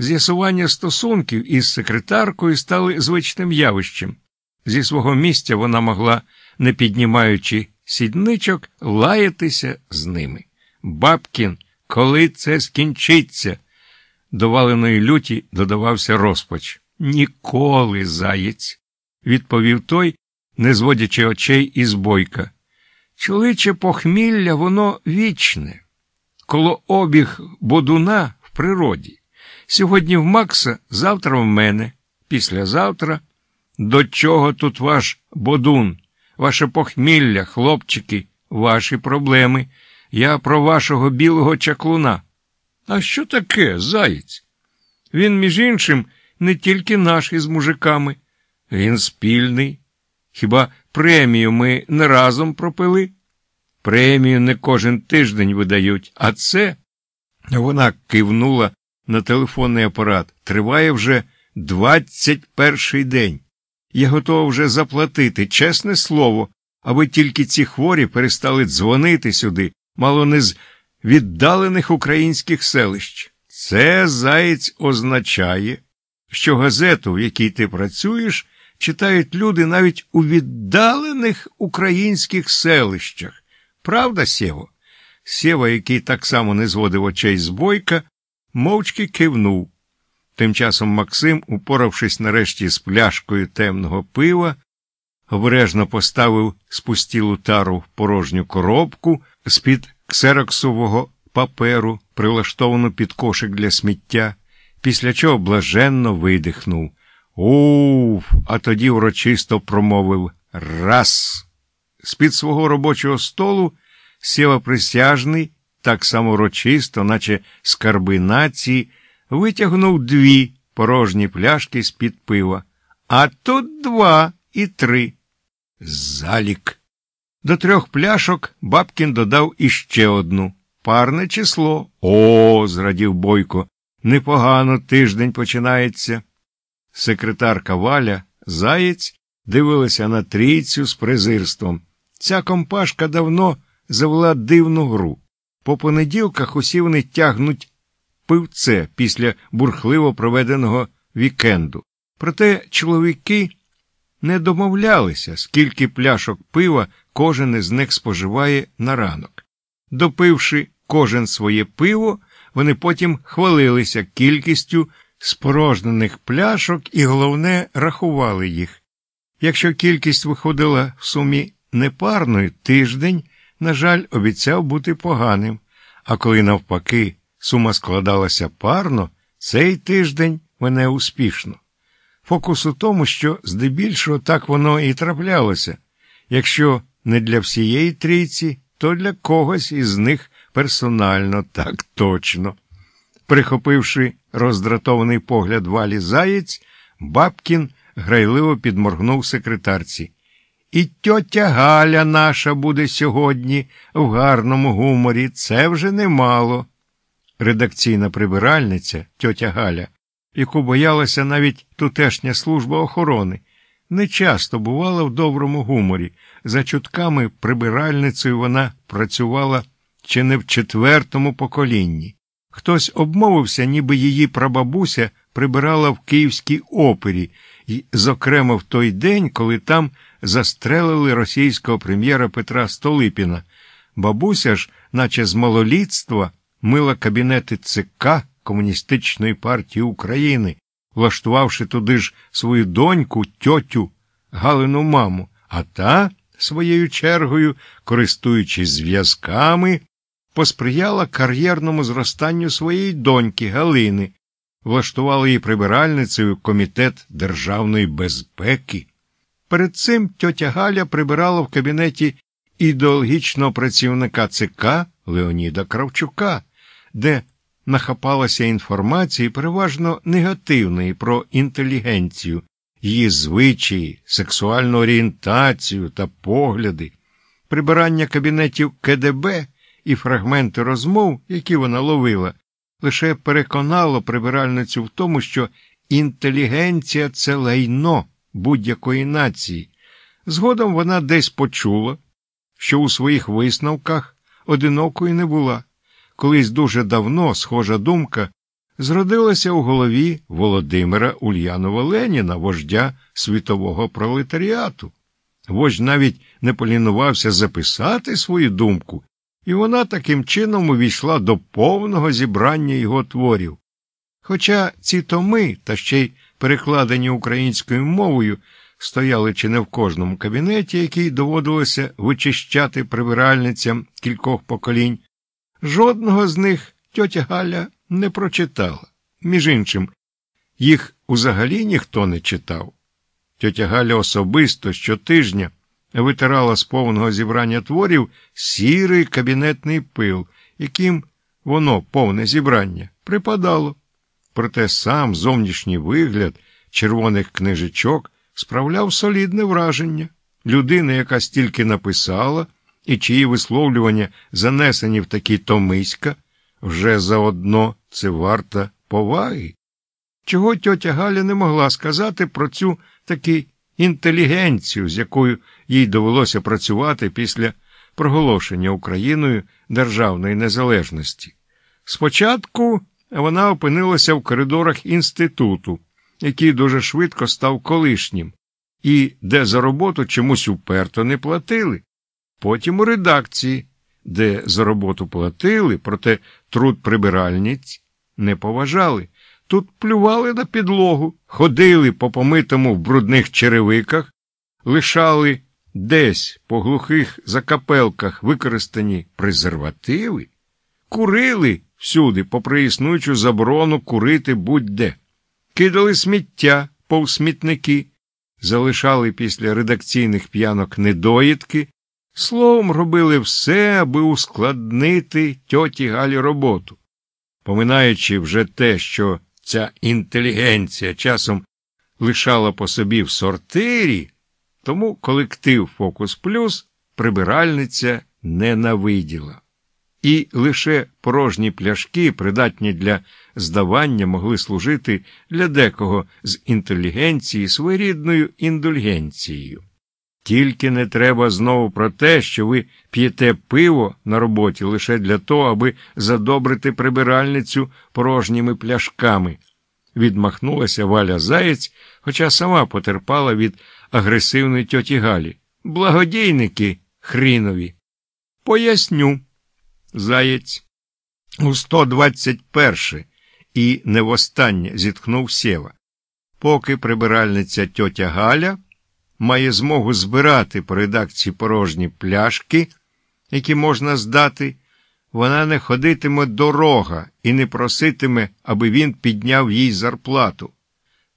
З'ясування стосунків із секретаркою стали звичним явищем. Зі свого місця вона могла, не піднімаючи сідничок, лаятися з ними. Бабкін, коли це скінчиться? До валеної люті додавався розпач. Ніколи, заєць, відповів той, не зводячи очей із бойка. Чоловіче похмілля, воно вічне. Коло обіг бодуна в природі. Сьогодні в Макса, завтра в мене, післязавтра. До чого тут ваш бодун, ваше похмілля, хлопчики, ваші проблеми? Я про вашого білого чаклуна. А що таке, заєць? Він, між іншим, не тільки наш із мужиками, він спільний. Хіба премію ми не разом пропили? Премію не кожен тиждень видають, а це. Вона кивнула на телефонний апарат. Триває вже двадцять перший день. Я готова вже заплатити, чесне слово, аби тільки ці хворі перестали дзвонити сюди, мало не з віддалених українських селищ. Це заєць означає, що газету, в якій ти працюєш, читають люди навіть у віддалених українських селищах. Правда, Сєво? Сєва, який так само не зводив очей з бойка, мовчки кивнув. Тим часом Максим, упоравшись нарешті з пляшкою темного пива, обережно поставив спустілу тару в порожню коробку з-під ксероксового паперу, прилаштовану під кошик для сміття, після чого блаженно видихнув. Уф, а тоді урочисто промовив раз. З-під свого робочого столу сєва присяжний, так само урочисто, наче скарби нації, витягнув дві порожні пляшки з-під пива, а тут два і три. Залік. До трьох пляшок Бабкін додав іще одну. Парне число. О, зрадів Бойко. Непогано тиждень починається. Секретарка Валя, заєць, дивилася на трійцю з презирством. Ця компашка давно завела дивну гру. По понеділках усі вони тягнуть пивце після бурхливо проведеного вікенду. Проте чоловіки не домовлялися, скільки пляшок пива кожен із них споживає на ранок. Допивши кожен своє пиво, вони потім хвалилися кількістю спорожнених пляшок і, головне, рахували їх. Якщо кількість виходила в сумі непарною, тиждень, на жаль, обіцяв бути поганим, а коли навпаки сума складалася парно, цей тиждень мене успішно. Фокус у тому, що здебільшого так воно і траплялося. Якщо не для всієї трійці, то для когось із них персонально так точно. Прихопивши роздратований погляд валі заєць, Бабкін грайливо підморгнув секретарці. І тьотя Галя наша буде сьогодні в гарному гуморі, це вже немало. Редакційна прибиральниця, тьотя Галя, яку боялася навіть тутешня служба охорони, не часто бувала в доброму гуморі. За чутками прибиральницею вона працювала чи не в четвертому поколінні. Хтось обмовився, ніби її прабабуся прибирала в Київській опері, і, зокрема, в той день, коли там застрелили російського прем'єра Петра Столипіна. Бабуся ж, наче з малолітства, мила кабінети ЦК Комуністичної партії України, влаштувавши туди ж свою доньку, тьотю, Галину маму, а та, своєю чергою, користуючись зв'язками, посприяла кар'єрному зростанню своєї доньки Галини, влаштувала її прибиральницею комітет державної безпеки. Перед цим тьотя Галя прибирала в кабінеті ідеологічного працівника ЦК Леоніда Кравчука, де нахапалася інформації переважно негативної про інтелігенцію, її звичаї, сексуальну орієнтацію та погляди, прибирання кабінетів КДБ і фрагменти розмов, які вона ловила, лише переконало прибиральницю в тому, що інтелігенція це лайно будь-якої нації. Згодом вона десь почула, що у своїх висновках одинокою не була. Колись дуже давно схожа думка зродилася у голові Володимира Ульянова Леніна, вождя світового пролетаріату. Вождь навіть не полінувався записати свою думку, і вона таким чином увійшла до повного зібрання його творів. Хоча ці томи, та ще й перекладені українською мовою, стояли чи не в кожному кабінеті, який доводилося вичищати прибиральницям кількох поколінь, жодного з них тьотя Галя не прочитала. Між іншим, їх узагалі ніхто не читав. Тьотя Галя особисто щотижня витирала з повного зібрання творів сірий кабінетний пил, яким воно, повне зібрання, припадало. Проте сам зовнішній вигляд червоних книжечок справляв солідне враження. Людина, яка стільки написала, і чиї висловлювання занесені в такі томиська, вже заодно це варта поваги. Чого тьотя Галя не могла сказати про цю таки інтелігенцію, з якою їй довелося працювати після проголошення Україною державної незалежності. Спочатку вона опинилася в коридорах інституту, який дуже швидко став колишнім, і де за роботу чомусь уперто не платили. Потім у редакції, де за роботу платили, проте труд прибиральниць не поважали. Тут плювали на підлогу, ходили по помитому в брудних черевиках, лишали десь по глухих закапелках використані презервативи, курили всюди, попри існуючу заборону курити будь-де, кидали сміття повсмітники, залишали після редакційних п'янок недоїдки, словом, робили все, аби ускладнити тьоті Галі роботу. Поминаючи вже те, що ця інтелігенція часом лишала по собі в сортирі, тому колектив Фокус Плюс прибиральниця ненавиділа. І лише порожні пляшки, придатні для здавання, могли служити для декого з інтелігенції своєрідною індульгенцією. Тільки не треба знову про те, що ви п'єте пиво на роботі лише для того, аби задобрити прибиральницю порожніми пляшками. Відмахнулася Валя Заєць, хоча сама потерпала від агресивної тьоті Галі. Благодійники хрінові. Поясню. Заєць. У 121 і не востаннє зітхнув Сєва. Поки прибиральниця тьотя Галя має змогу збирати по редакції порожні пляшки, які можна здати, вона не ходитиме дорога і не проситиме, аби він підняв їй зарплату.